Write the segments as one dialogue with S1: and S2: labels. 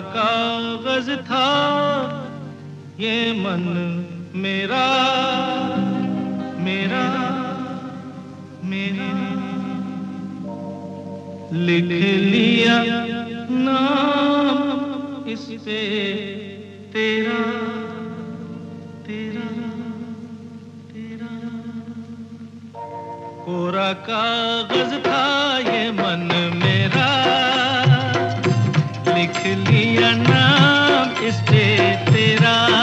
S1: था, ये मन मेरा मेरा मेरा। लिख लिया नाम इस पे तेरा तेरा तेरा। कोरा कागज़ था, ये मन मेरा। लिख लिया नाम इस तेरा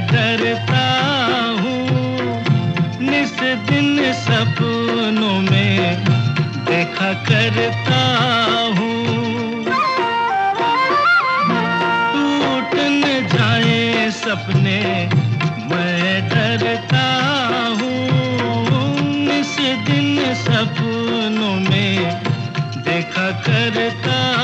S1: डरता हूँ। निस दिन सपनों में देखा करता हूँ। टूट न जाए सपने, मैं डरता हूँ। निस दिन सपनों में देखा करता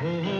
S1: Mm-hmm.